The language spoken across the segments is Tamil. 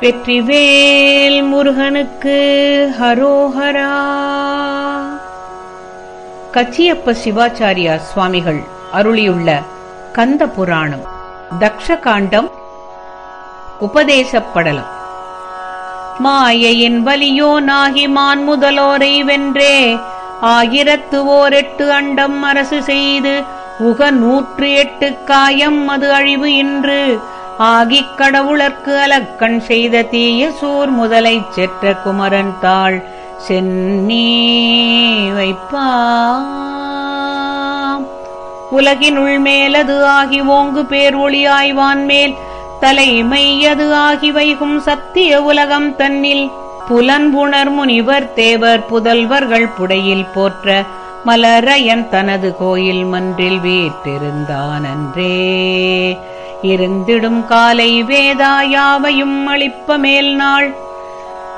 வெற்றிவேல் முருகனுக்கு ஹரோஹரா. கச்சியப்ப சிவாச்சாரியா சுவாமிகள் அருளியுள்ள கந்த புராணம் தக்ஷகாண்டம் உபதேசப்படலம். மாயையின் வலியோ நாகி மான் முதலோரை வென்றே ஆயிரத்து ஓரெட்டு அண்டம் அரசு செய்து உக நூற்று எட்டு காயம் அது அழிவு இன்று. ஆகிக் கடவுளர்க்கு அலக்கண் செய்த தீய சூர் முதலைச் செற்ற குமரன் தாள் சென்னீ வைப்பாம். உலகினுள் மேலது ஆகி ஓங்கு பேர் ஒளியாய்வான் மேல் தலைமையது ஆகி வைகும் சத்திய உலகம் தன்னில். புலன்புணர் முனிவர் தேவர் புதல்வர்கள் புடையில் போற்ற மலரையன் தனது கோயில் மன்றில் வீற்றிருந்தானன்றே இருந்திடும் காலை வேதாயாவையும் அளிப்ப மேல் நாள்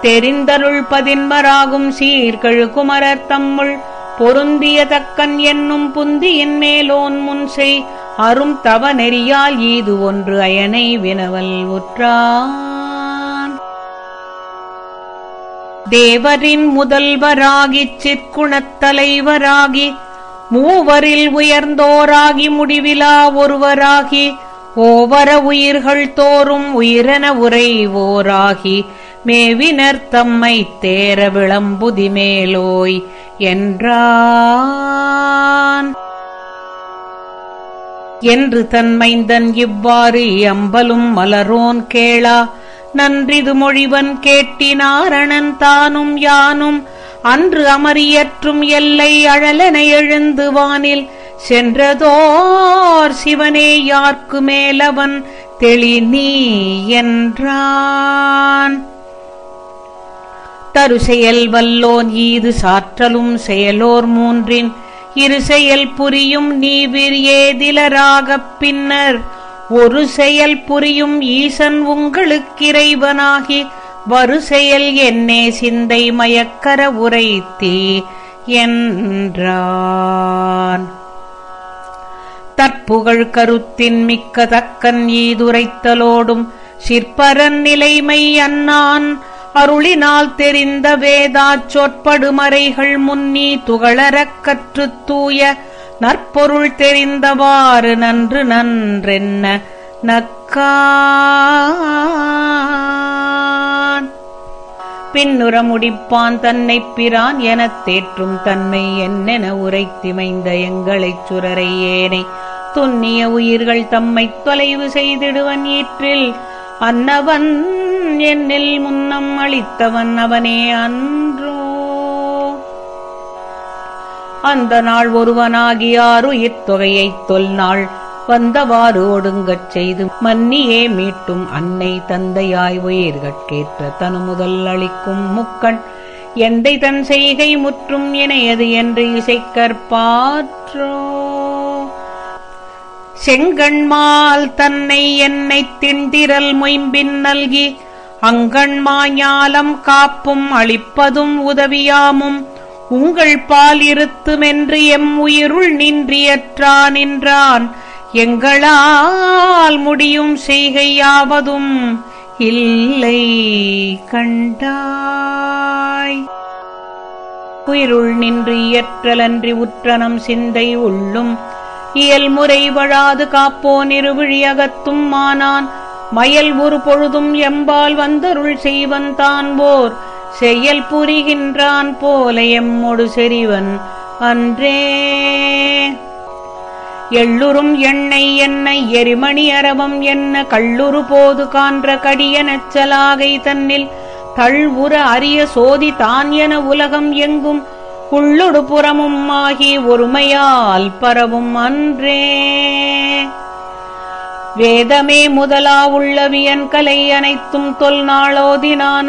தெரிந்தருள் பதின்மராகும் சீர்கழு குமரர் தம்முள். பொருந்திய தக்கன் என்னும் புந்தியின் மேலோன் முன்செய். அரும் தவ நெறியால் ஈது ஒன்று அயனை வினவல் உற்றான். தேவரின் முதல்வராகி சிற்குணத் தலைவராகி. மூவரில் உயர்ந்தோராகி முடிவிலா ஒருவராகி. ஓவர உயிர்கள் தோறும் உயிரென உரைவோராகி மேவினர் தம்மை தேர விளம்புதி மேலோய் என்றான். என்று தன்மைந்தன் இவ்வாறு அம்பலும் மலரோன் கேளா நன்றிது மொழிவன் கேட்டினாரணன் தானும் யானும் அன்று அமரியற்றும் எல்லை அழலென எழுந்து வானில் சென்றதோர் சிவனே யார்க்கு மேலவன் தெளி நீ என்றான். தரு செயல் வல்லோன் ஈது சாற்றலும் செயலோர் மூன்றின் இரு செயல் புரியும் நீவிர் ஏதிலராகப் பின்னர் ஒரு செயல் புரியும் ஈசன் உங்களுக்கிறைவனாகி வரு செயல் என்னே சிந்தை மயக்கர உரைத்தே என்றான். தற்புகழ் கருத்தின் மிக்க தக்கன் ஈதுரைத்தலோடும் சிற்பரன் நிலைமை அன்னான். அருளினால் தெரிந்த வேதாச் சொற்படுமறைகள் முன்னி துகளறக் கற்றுத் தூய நற்பொருள் தெரிந்தவாறு நன்று நன்றென்ன நக்கான் பின்னுற முடிப்பான் தன்னைப் பிரான் எனத் தேற்றும் தன்மை என்னென உரைத்திமைந்த எங்களைச் சுரரை ஏனை துன்னிய உயிர்கள் தம்மைத் தொலைவு செய்திடுவன் ஈற்றில். அன்னவன் என்னில் முன்னம் அளித்தவன் அவனே அன்றோ. அந்த நாள் ஒருவனாகியாரு இத்தொகையைத் தொல்நாள் வந்தவாறு ஒடுங்கச் செய்து மன்னியே மீட்டும் அன்னை தந்தையாய் உயிர்கட்கேற்ற தனு முதல் அளிக்கும் முக்கண். எந்தை தன் செய்கை முற்றும் இணையது என்று இசைக்கற்பாற்றோ. செங்கண்மால் தன்னை என்னைத் திண்டிரல் மொயம்பின் நல்கி அங்கண்மாஞாலம் காப்பும் அளிப்பதும் உதவியாமும் உங்கள் பால் இருத்துமென்று எம் உயிருள் நின்றியற்றா நின்றான் எங்களால் முடியும் செய்கையாவதும் இல்லை கண்டாய். உயிருள் நின்று இயற்றலன்றி உற்றனம் சிந்தை உள்ளும் இயல்முறை வழாது காப்போன் இருவிழியகத்தும் மானான். மயல் ஒரு பொழுதும் எம்பால் வந்தருள் செய்வன் தான் போர் செயல் புரிகின்றான் போல எம்மொடு செறிவன் அன்றே. எள்ளுறும் எண்ணெய் என்ன எரிமணி அரவம் என்ன கள்ளுரு போது கான்ற கடிய நச்சலாகை தன்னில். தள்வுற அரிய சோதி தான் என உலகம் எங்கும் உள்ளொடு புறமும் ஆகி ஒருமையால் பரவும் அன்றே. வேதமே முதலா உள்ளவியன் கலை அனைத்தும் தொல் நாளோதினான்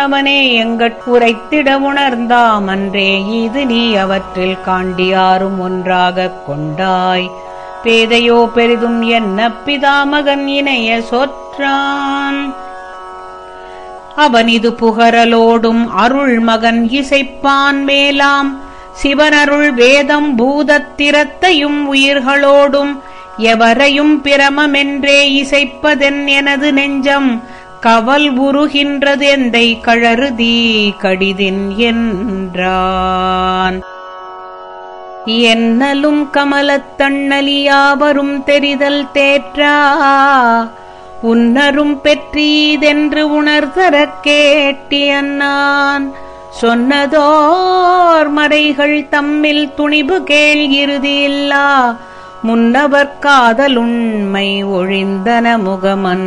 எங்கட் உரைத்திட உணர்ந்தாம் அன்றே. இது நீ அவற்றில் காண்டியாரும் ஒன்றாகக் கொண்டாய். பேதையோ பெரிதும் என்ன பிதாமகன் இணைய சொற்றான். அவன் இது புகரலோடும் அருள் மகன் இசைப்பான் மேலாம். சிவனருள் வேதம் பூதத்திரத்தையும் உயிர்களோடும் எவரையும் பிரமமென்றே இசைப்பதென் எனது நெஞ்சம் கவல் உருகின்றது எந்தை கழறுதி கடிதின் என்றான். என்னலும் கமலத்தண்ணலியாவரும் தெரிதல் தேற்றா? உன்னரும் பெற்றீதென்று உணர்தரக் கேட்டியன்னான் சொன்னதோர் மறைகள் தம்மில் துணிபு கேள் இறுதியில்லா முன்னவர் காதலுண்மை ஒழிந்தன முகமன்னாமால்.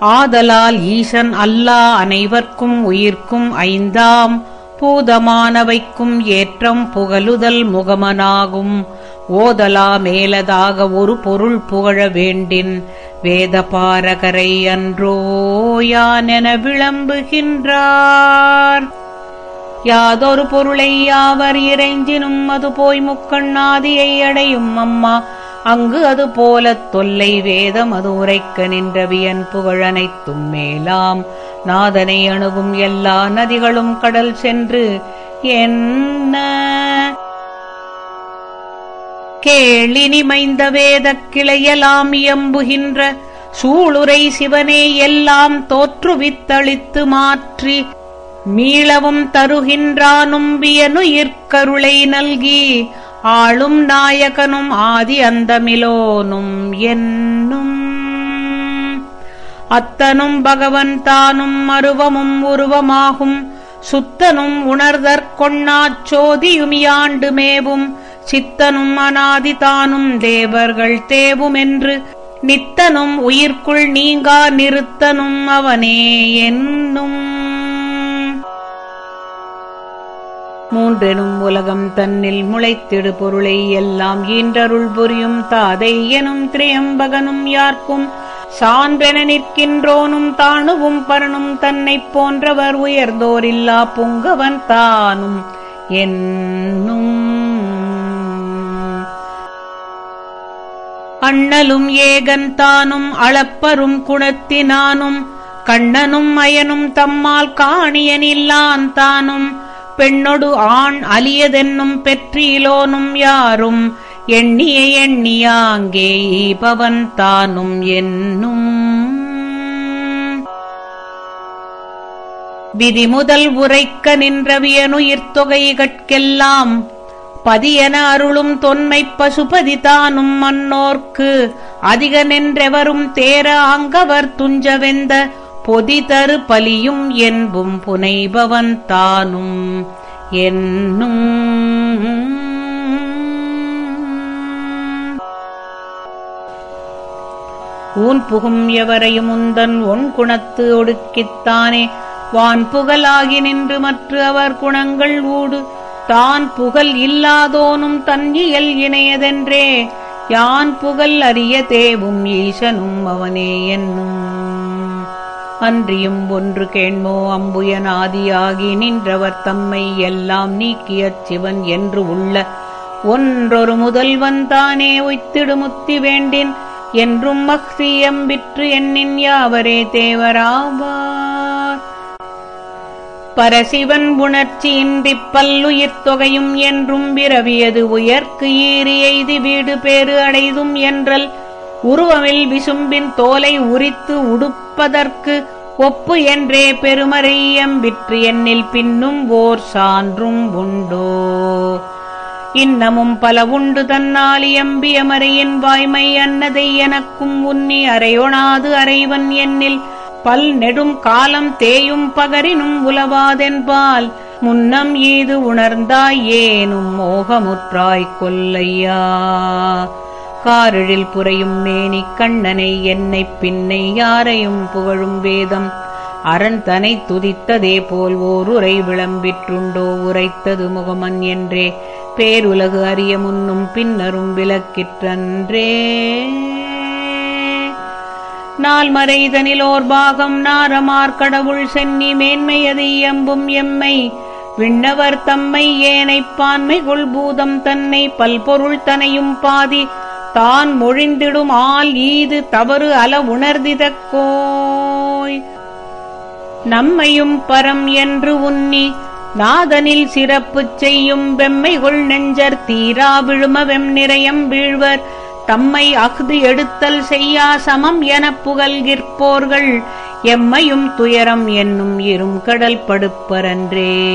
ஆதலால் ஈசன் அல்லா அனைவர்க்கும் உயிர்க்கும் ஐந்தாம் பூதமானவைக்கும் ஏற்றம் புகழுதல் முகமனாகும். ஓதலா மேலதாக ஒரு பொருள் புகழ வேண்டின் வேத பாரகரை அன்றோ யானென விளம்புகின்றார். யாதொரு பொருளை யாவர் இறைஞ்சினும் அது போய் முக்கண்ணாதியை அடையும் அம்மா. அங்கு அது போலத் தொல்லை வேதம் அது உரைக்க நின்றவியன் புகழனைத்தும் மேலாம். நாதனை அணுகும் எல்லா நதிகளும் கடல் சென்று என்ன கேளினி மைந்த வேதக் கிளையலாம் இயம்புகின்ற சூளுரை சிவனே எல்லாம் தோற்றுவித்தளித்து மாற்றி மீளவும் தருகின்றானும் வியனுயிர்க்கருளை நல்கி ஆளும் நாயகனும் ஆதி அந்தமிலோனும் என்னும். அத்தனும் பகவன் தானும் அருவமும் உருவமாகும். சுத்தனும் உணர்தற்கொண்ணாச் சோதியுமியாண்டு மேவும் சித்தனும் அனாதி தானும் தேவர்கள் தேவுமென்று நித்தனும் உயிர்க்குள் நீங்கா நிறுத்தனும் அவனே என்னும். மூன்றெனும் உலகம் தன்னில் முளைத்திடு பொருளை எல்லாம் ஈன்றருள் புரியும் தாதை எனும் திரியம்பகனும் யார்க்கும் சான்றென நிற்கின்றோனும் தானுவும் பரணும் தன்னைப் போன்றவர் உயர்ந்தோரில்லா புங்கவன் தானும் என்னும். அண்ணலும் ஏகன் தானும் அளப்பரும் குணத்தினானும் கண்ணனும் அயனும் தம்மால் காணியனில்லான் தானும் பெண்ணொடு ஆண் அலியதென்னும் பெற்றிலோனும் யாரும் எண்ணிய எண்ணியாங்கே பவன் தானும் என்னும். விதி முதல் உரைக்க நின்றவியனுயிர் தொகைகட்கெல்லாம் பதியன அருளும் தொன்மைப் பசுபதி தானும் மன்னோர்க்கு. அதிக நின்றெவரும் தேர அங்கவர் துஞ்சவெந்த பொதி தரு பலியும் என்பும் புனைபவன் தானும் என்னும். ஊன் புகும் எவரையும் உந்தன் ஒன் குணத்து ஒடுக்கித்தானே. வான் புகழாகி நின்று மற்ற அவர் குணங்கள் ஊடு தான் புகழ் இல்லாதோனும் தன் இயல் இணையதென்றே. யான் புகழ் அறிய தேவும் ஈசனும் அவனே என்னும். அன்றியும் ஒன்று கேண்மோ அம்புயனாதியாகி நின்றவர் தம்மை எல்லாம் நீக்கியச் சிவன் என்று உள்ள. ஒன்றொரு முதல்வன் தானே உய்த்திடுமுத்தி வேண்டின். என்றும் மக்சியம் விற்று எண்ணின் யாவரே தேவராவார் பரசிவன் உணர்ச்சியின்றிப் பல்லுயிர் தொகையும் என்றும் விரவியது உயர்க்கு ஈறி எய்தி வீடு பேறு அடைதும் என்றல் உருவமில் விசும்பின் தோலை உரித்து உடுப்பதற்கு ஒப்பு என்றே பெருமறையம் விற்று எண்ணில் பின்னும் ஓர் சான்றும் உண்டோ. இன்னமும் பல உண்டு தன்னால் வாய்மை அன்னதை எனக்கும் உன்னி அறையொணாது அறைவன் எண்ணில் பல் நெடும் காலம் தேயும் பகரினும் உலவாதென்பால் முன்னம் ஈது உணர்ந்தாய் ஏனும் மோகமுற்றாய் கொல்லையா. காரிழில் புரையும் மேனி கண்ணனை என்னைப் பின்னை யாரையும் புகழும் வேதம் அரண் தனை துதித்ததே போல் ஓர் உரை விளம்பிற்றுண்டோ உரைத்தது முகமன் என்றே. பேருலகு அறிய முன்னும் பின்னரும் விளக்கிற்றன்றே. நாள் ஓர் பாகம் நாரமார் கடவுள் சென்னி மேன்மையது எம்பும் எம்மை. விண்ணவர் தம்மை ஏனைப் பான்மை கொள்பூதம் தன்னை பல்பொருள் தனையும் பாதி. தான் மொழிந்திடும் ஆள் ஈது தவறு அல உணர்திதக்கோய் நம்மையும் பரம் என்று உன்னி நாதனில் சிறப்புச் செய்யும் வெம்மைகொள் நெஞ்சர் தீரா விழும வெம் நிறையம் வீழ்வர். தம்மை அஃது எடுத்தல் செய்யா சமம் எனப் புகழ்கிற்போர்கள். எம்மையும் துயரம் என்னும் இரும் கடல் படுப்பரன்றே.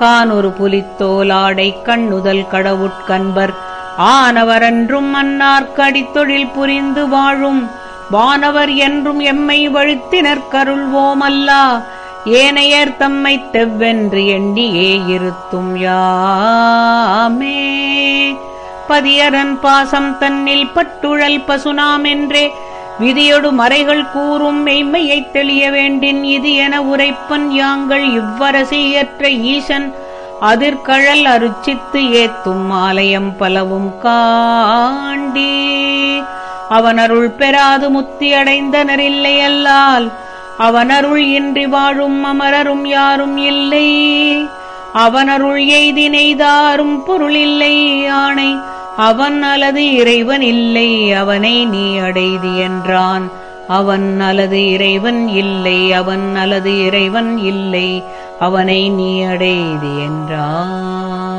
கானொரு புலித்தோலாடை கண்ணுதல் கடவுட்கன்பர் ஆனவரன்றும் அன்னார்க்கடித்தொழில் புரிந்து வாழும். வானவர் என்றும் எம்மை வழுத்தினர் கருள்வோமல்லா. ஏனையர் தம்மை தெவ்வென்று எண்ணியே இருத்தும் யாமே. பதியரன் பாசம் தன்னில் பட்டுழல் பசுனாமென்றே விதியொடு மறைகள் கூறும் மெய்மையைத் தெளிய வேண்டின் இது என உரைப்பன் யாங்கள் இவ்வரசியற்ற ஈசன். அதிர்கழல் அருச்சித்து ஏத்தும் ஆலயம் பலவும் காண்டி. அவனருள் பெறாது முத்தி அடைந்தனரில்லையல்லால் அவனருள் இன்றி வாழும் அமரரும் யாரும் இல்லை. அவனருள் எய்தி நெய்தாரும் பொருளில்லை ஆணை. அவன் அல்லது இறைவன் இல்லை அவனை நீ அடைதி என்றான். அவன் அல்லது இறைவன் இல்லை அவன் அல்லது இறைவன் இல்லை அவனை நீ அடைதி என்றான்.